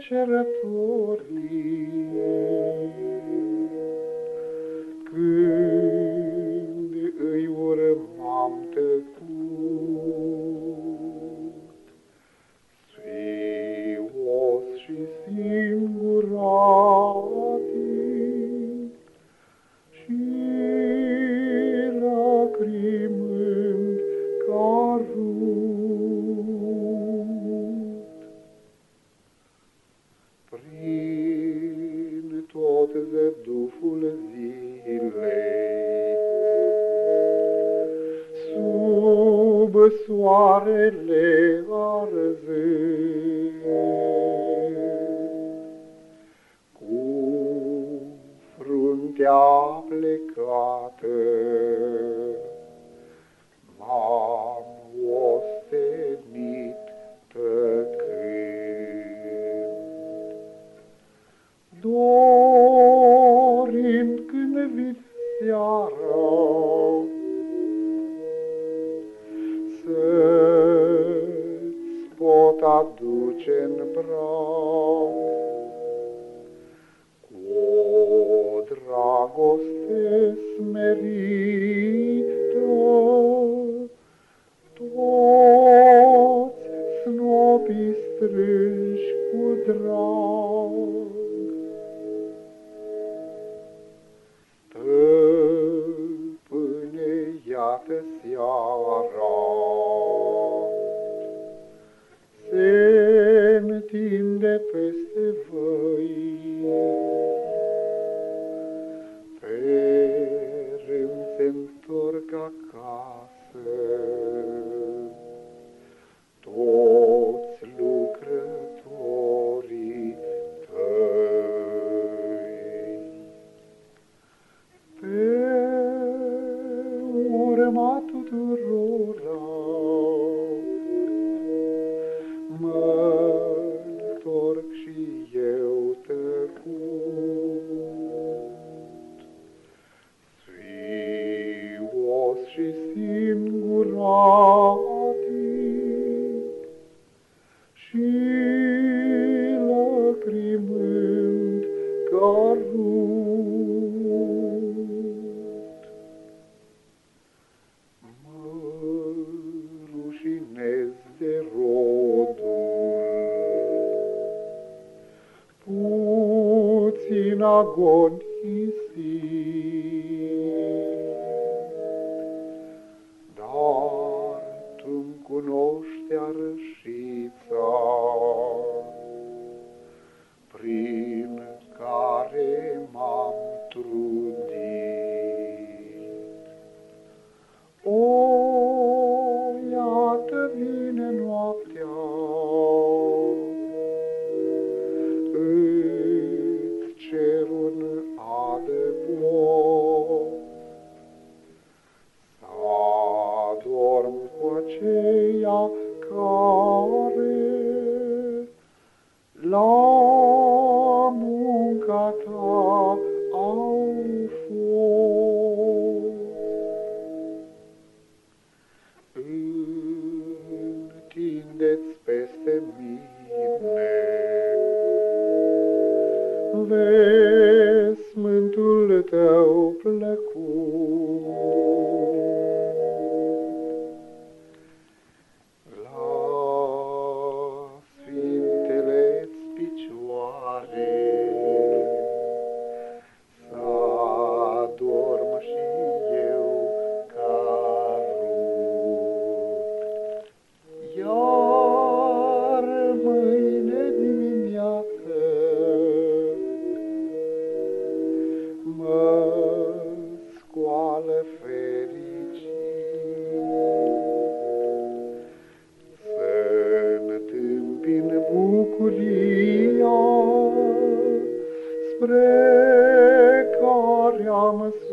cerături. soarele arzând. Cu fruntea plecată, adduce in pram. Quo dragoste smerito, toți snopii strânși cu drag, acasă. Toți lucrătorii tăi. Pe urma tuturor și singura. Și lacrimând ca rupt, mă rușinez de rodul, puțin agonisii, and walked your veți peste mine. Vezi mântul tău almost